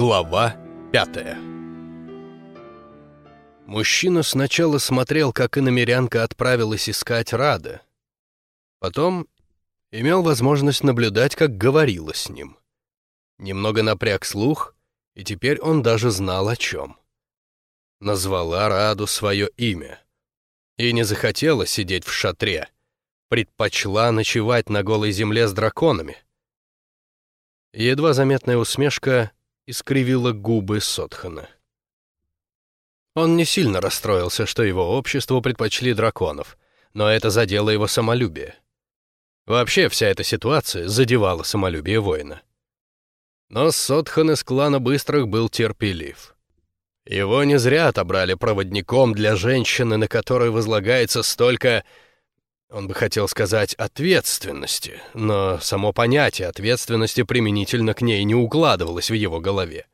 Глава пятая Мужчина сначала смотрел, как иномерянка отправилась искать Рада. Потом имел возможность наблюдать, как говорила с ним. Немного напряг слух, и теперь он даже знал о чем. Назвала Раду свое имя. И не захотела сидеть в шатре. Предпочла ночевать на голой земле с драконами. Едва заметная усмешка искривила губы Сотхана. Он не сильно расстроился, что его обществу предпочли драконов, но это задело его самолюбие. Вообще вся эта ситуация задевала самолюбие воина. Но Сотхан из клана Быстрых был терпелив. Его не зря отобрали проводником для женщины, на которой возлагается столько он бы хотел сказать «ответственности», но само понятие ответственности применительно к ней не укладывалось в его голове.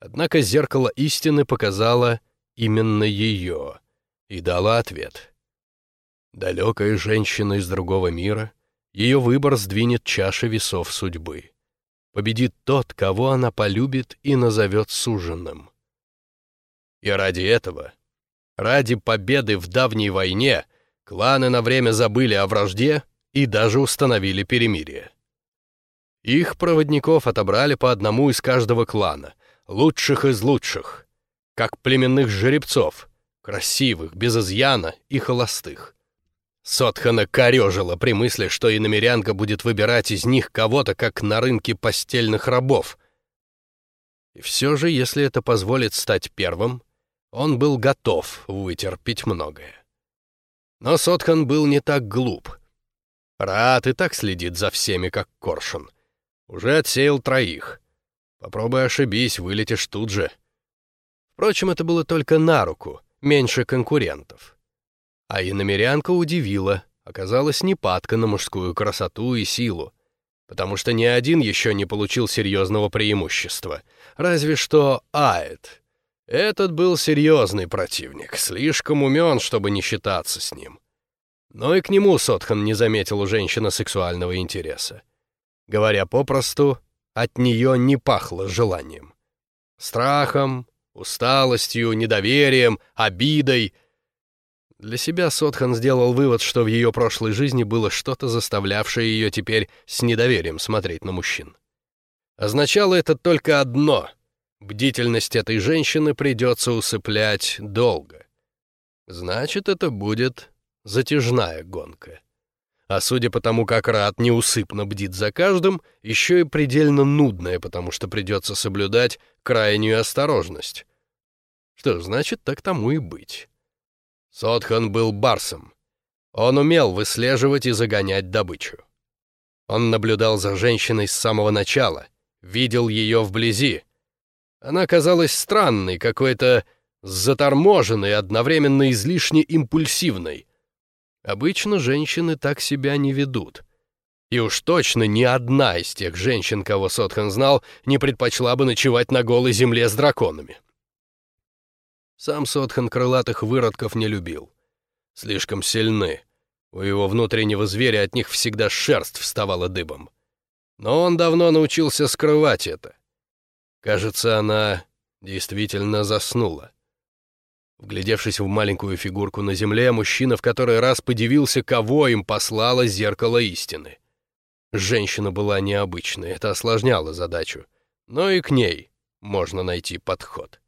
Однако зеркало истины показало именно ее и дало ответ. Далекая женщина из другого мира, ее выбор сдвинет чаши весов судьбы. Победит тот, кого она полюбит и назовет суженным. И ради этого, ради победы в давней войне — Кланы на время забыли о вражде и даже установили перемирие. Их проводников отобрали по одному из каждого клана, лучших из лучших, как племенных жеребцов, красивых, без изъяна и холостых. Сотхана корежила при мысли, что иномерянка будет выбирать из них кого-то, как на рынке постельных рабов. И все же, если это позволит стать первым, он был готов вытерпеть многое. Но Сотхан был не так глуп. Рад и так следит за всеми, как коршун. Уже отсеял троих. Попробуй ошибись, вылетишь тут же. Впрочем, это было только на руку, меньше конкурентов. А иномерянка удивила, оказалась не падка на мужскую красоту и силу, потому что ни один еще не получил серьезного преимущества, разве что Аэт, этот был серьезный противник, слишком умен, чтобы не считаться с ним. Но и к нему Сотхан не заметил у женщины сексуального интереса. Говоря попросту, от нее не пахло желанием. Страхом, усталостью, недоверием, обидой. Для себя Сотхан сделал вывод, что в ее прошлой жизни было что-то, заставлявшее ее теперь с недоверием смотреть на мужчин. Означало это только одно — Бдительность этой женщины придется усыплять долго. Значит, это будет затяжная гонка. А судя по тому, как Рад неусыпно бдит за каждым, еще и предельно нудная, потому что придется соблюдать крайнюю осторожность. Что значит, так тому и быть. Сотхан был барсом. Он умел выслеживать и загонять добычу. Он наблюдал за женщиной с самого начала, видел ее вблизи, она казалась странной, какой-то заторможенной, одновременно излишне импульсивной. Обычно женщины так себя не ведут. И уж точно ни одна из тех женщин, кого Сотхан знал, не предпочла бы ночевать на голой земле с драконами. Сам Сотхан крылатых выродков не любил. Слишком сильны. У его внутреннего зверя от них всегда шерсть вставала дыбом. Но он давно научился скрывать это. Кажется, она действительно заснула. Вглядевшись в маленькую фигурку на земле, мужчина в который раз подивился, кого им послало зеркало истины. Женщина была необычной, это осложняло задачу, но и к ней можно найти подход.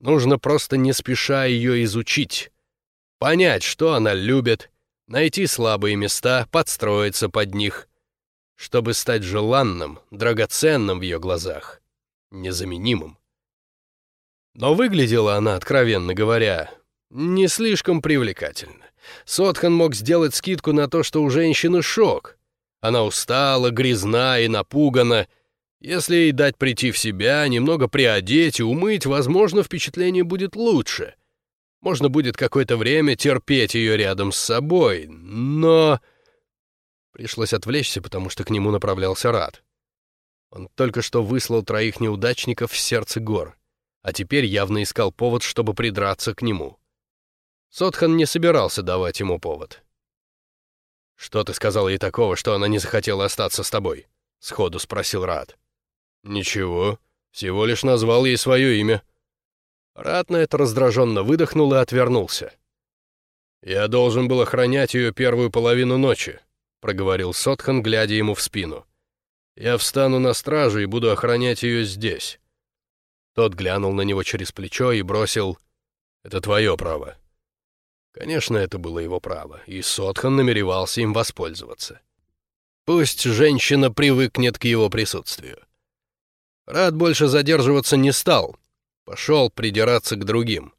Нужно просто не спеша ее изучить, понять, что она любит, найти слабые места, подстроиться под них — чтобы стать желанным, драгоценным в ее глазах, незаменимым. Но выглядела она, откровенно говоря, не слишком привлекательно. Сотхан мог сделать скидку на то, что у женщины шок. Она устала, грязна и напугана. Если ей дать прийти в себя, немного приодеть и умыть, возможно, впечатление будет лучше. Можно будет какое-то время терпеть ее рядом с собой, но... Пришлось отвлечься, потому что к нему направлялся Рад. Он только что выслал троих неудачников в сердце гор, а теперь явно искал повод, чтобы придраться к нему. Сотхан не собирался давать ему повод. «Что ты сказал ей такого, что она не захотела остаться с тобой?» — сходу спросил Рад. «Ничего. Всего лишь назвал ей свое имя». Рад на это раздраженно выдохнул и отвернулся. «Я должен был охранять ее первую половину ночи», — проговорил Сотхан, глядя ему в спину. «Я встану на стражу и буду охранять ее здесь». Тот глянул на него через плечо и бросил «Это твое право». Конечно, это было его право, и Сотхан намеревался им воспользоваться. Пусть женщина привыкнет к его присутствию. Рад больше задерживаться не стал, пошел придираться к другим.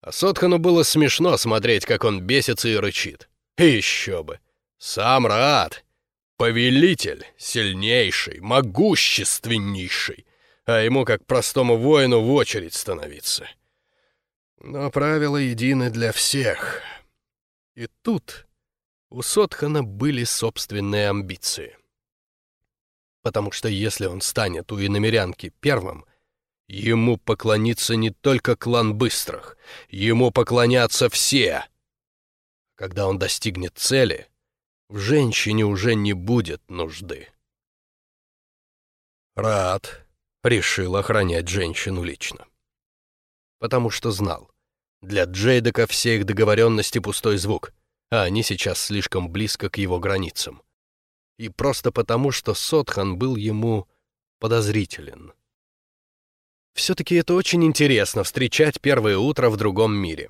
А Сотхану было смешно смотреть, как он бесится и рычит. Еще бы! Сам Рад! Повелитель, сильнейший, могущественнейший, а ему, как простому воину, в очередь становиться. Но правила едины для всех. И тут у Сотхана были собственные амбиции. Потому что если он станет у иномерянки первым, Ему поклонится не только клан Быстрых, ему поклонятся все. Когда он достигнет цели, в женщине уже не будет нужды. Рад решил охранять женщину лично. Потому что знал, для Джейдека все их договоренности пустой звук, а они сейчас слишком близко к его границам. И просто потому, что Сотхан был ему подозрителен. Все-таки это очень интересно — встречать первое утро в другом мире.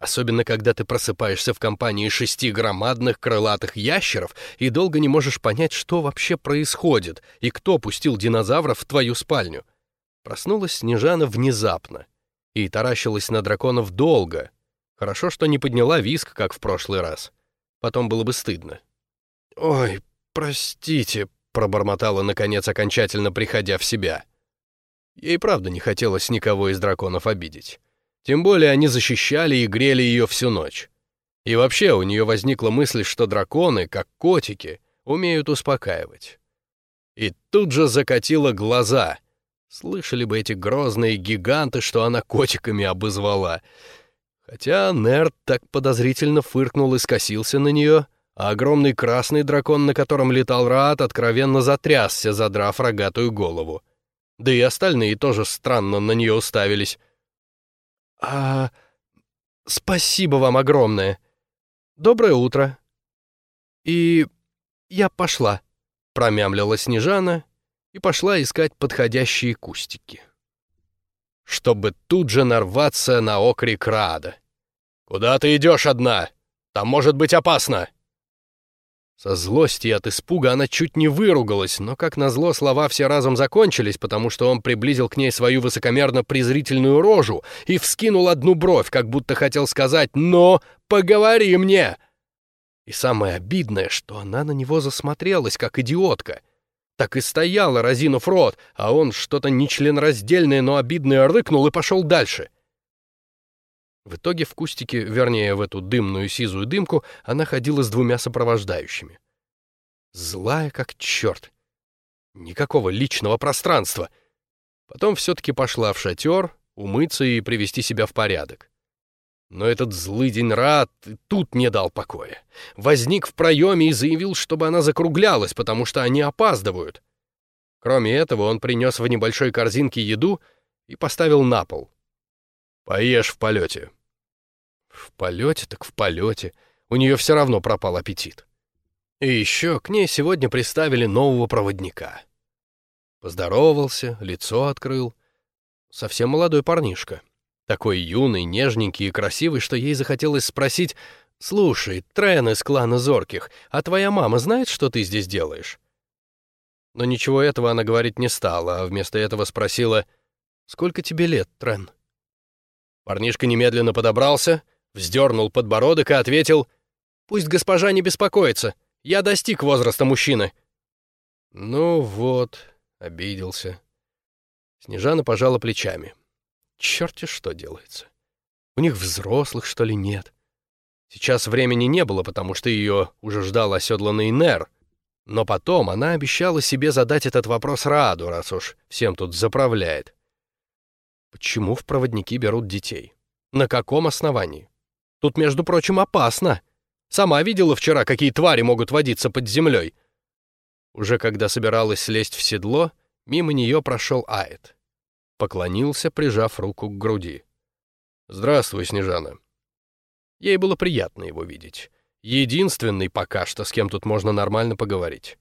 Особенно, когда ты просыпаешься в компании шести громадных крылатых ящеров и долго не можешь понять, что вообще происходит и кто пустил динозавров в твою спальню. Проснулась Снежана внезапно и таращилась на драконов долго. Хорошо, что не подняла виск, как в прошлый раз. Потом было бы стыдно. «Ой, простите», — пробормотала, наконец, окончательно приходя в себя. Ей правда не хотелось никого из драконов обидеть. Тем более они защищали и грели ее всю ночь. И вообще у нее возникла мысль, что драконы, как котики, умеют успокаивать. И тут же закатила глаза. Слышали бы эти грозные гиганты, что она котиками обозвала. Хотя Нерд так подозрительно фыркнул и скосился на нее, а огромный красный дракон, на котором летал Раат, откровенно затрясся, задрав рогатую голову да и остальные тоже странно на нее уставились. «А... спасибо вам огромное. Доброе утро. И... я пошла», — промямлила Снежана и пошла искать подходящие кустики. Чтобы тут же нарваться на окрик Рада. «Куда ты идешь одна? Там может быть опасно!» Со злости и от испуга она чуть не выругалась, но, как назло, слова все разом закончились, потому что он приблизил к ней свою высокомерно-презрительную рожу и вскинул одну бровь, как будто хотел сказать «Но поговори мне!» И самое обидное, что она на него засмотрелась, как идиотка. Так и стояла, разинув рот, а он что-то нечленораздельное, но обидное рыкнул и пошел дальше — в итоге в кустике, вернее, в эту дымную сизую дымку, она ходила с двумя сопровождающими. Злая как черт. Никакого личного пространства. Потом все-таки пошла в шатер, умыться и привести себя в порядок. Но этот злый день рад тут не дал покоя. Возник в проеме и заявил, чтобы она закруглялась, потому что они опаздывают. Кроме этого, он принес в небольшой корзинке еду и поставил на пол. Поешь в полете». В полете так в полете. У нее все равно пропал аппетит. И еще к ней сегодня приставили нового проводника. Поздоровался, лицо открыл. Совсем молодой парнишка. Такой юный, нежненький и красивый, что ей захотелось спросить, «Слушай, Трен из клана Зорких, а твоя мама знает, что ты здесь делаешь?» Но ничего этого она говорить не стала, а вместо этого спросила, «Сколько тебе лет, Трен?» Парнишка немедленно подобрался, вздернул подбородок и ответил, «Пусть госпожа не беспокоится, я достиг возраста мужчины». «Ну вот», — обиделся. Снежана пожала плечами. Черти что делается. У них взрослых, что ли, нет? Сейчас времени не было, потому что ее уже ждал оседланный Нер. Но потом она обещала себе задать этот вопрос Раду, раз уж всем тут заправляет. Почему в проводники берут детей? На каком основании? Тут, между прочим, опасно. Сама видела вчера, какие твари могут водиться под землей. Уже когда собиралась слезть в седло, Мимо нее прошел Аэт. Поклонился, прижав руку к груди. «Здравствуй, Снежана». Ей было приятно его видеть. Единственный пока что, с кем тут можно нормально поговорить.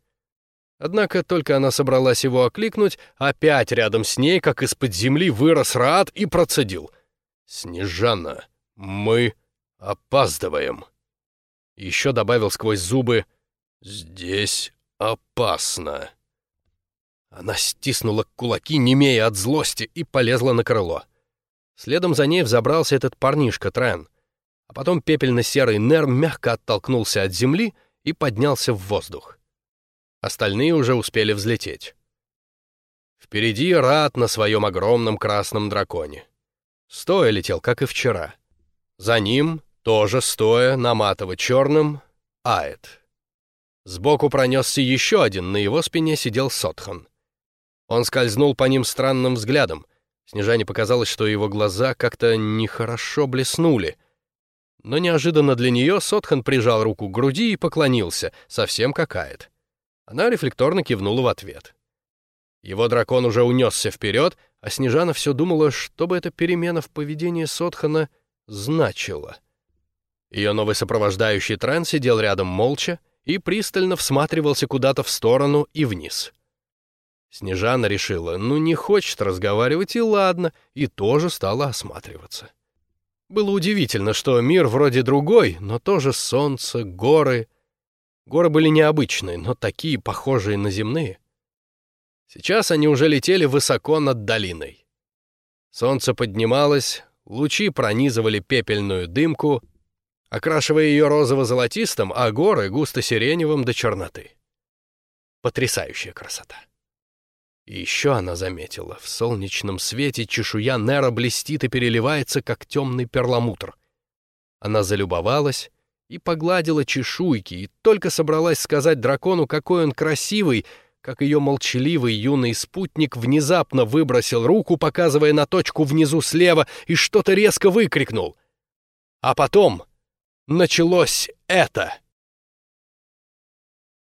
Однако только она собралась его окликнуть, опять рядом с ней, как из-под земли, вырос Рад и процедил. «Снежана, мы опаздываем». Еще добавил сквозь зубы «Здесь опасно». Она стиснула кулаки, немея от злости, и полезла на крыло. Следом за ней взобрался этот парнишка Трен, а потом пепельно-серый Нер мягко оттолкнулся от земли и поднялся в воздух. Остальные уже успели взлететь. Впереди Рат на своем огромном красном драконе. Стоя летел, как и вчера. За ним, тоже стоя, на матово-черном, Аэт. Сбоку пронесся еще один, на его спине сидел Сотхан. Он скользнул по ним странным взглядом. Снежане показалось, что его глаза как-то нехорошо блеснули. Но неожиданно для нее Сотхан прижал руку к груди и поклонился, совсем как Аэт. Она рефлекторно кивнула в ответ. Его дракон уже унесся вперед, а Снежана все думала, что бы эта перемена в поведении Сотхана значила. Ее новый сопровождающий Трен сидел рядом молча и пристально всматривался куда-то в сторону и вниз. Снежана решила, ну не хочет разговаривать, и ладно, и тоже стала осматриваться. Было удивительно, что мир вроде другой, но тоже солнце, горы — Горы были необычные, но такие похожие на земные. Сейчас они уже летели высоко над долиной. Солнце поднималось, лучи пронизывали пепельную дымку, окрашивая ее розово-золотистым, а горы густо-сиреневым до черноты. Потрясающая красота. И еще она заметила, в солнечном свете чешуя Нера блестит и переливается, как темный перламутр. Она залюбовалась и погладила чешуйки, и только собралась сказать дракону, какой он красивый, как ее молчаливый юный спутник внезапно выбросил руку, показывая на точку внизу слева, и что-то резко выкрикнул. А потом началось это.